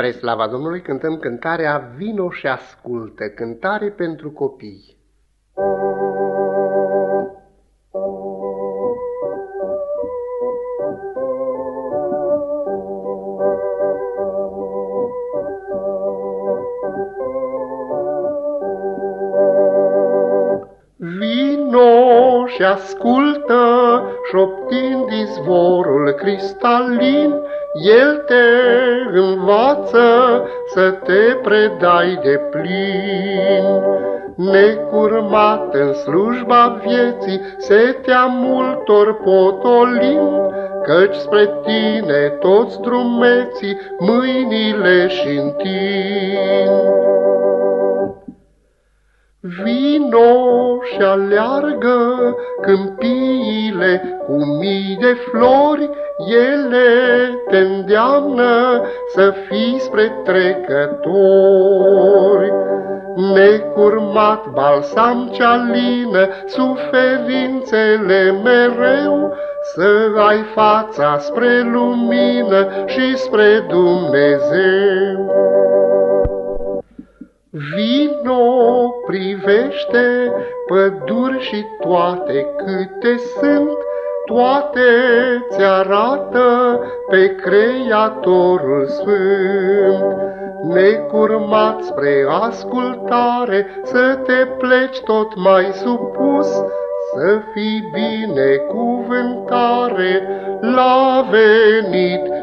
Spre slava Domnului cântăm cântarea Vino și ascultă, cântare pentru copii. Vino și ascultă, șoptind izvorul cristalin, el te învață să te predai de plin. Necurmat în slujba vieții, setea multor potolim, Căci spre tine toți drumeții mâinile și întind. Vino și aleargă câmpiile cu mii de flori, ele te îndeamnă să fii spre trecători. Necurmat balsam ce alină suferințele mereu, Să ai fața spre lumină și spre Dumnezeu. Vino privește păduri și toate câte sunt, toate ți arată pe Creatorul Sfânt. Necurmat spre ascultare, să te pleci tot mai supus, să fii binecuvântare la venit și dus.